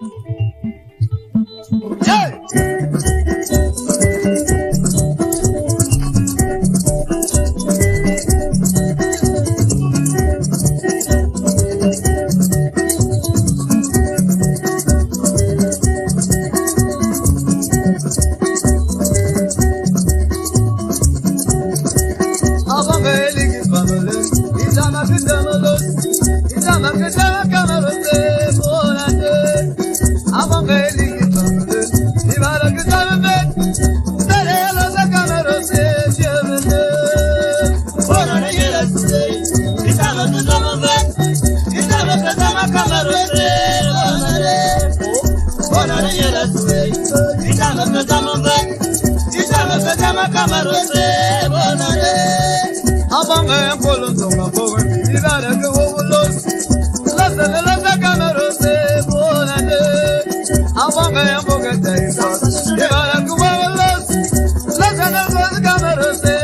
gibi Izama kızana dost, izama kızana kanarız. rose ndichamapedza mombe ndichamapedza makama rose bonare abanga yenkolonzonga kowe mbivivareke wovulosi lazelelezakama rose bonane abanga yembogedzaisa ivareke wovulosi lazelelezakama rose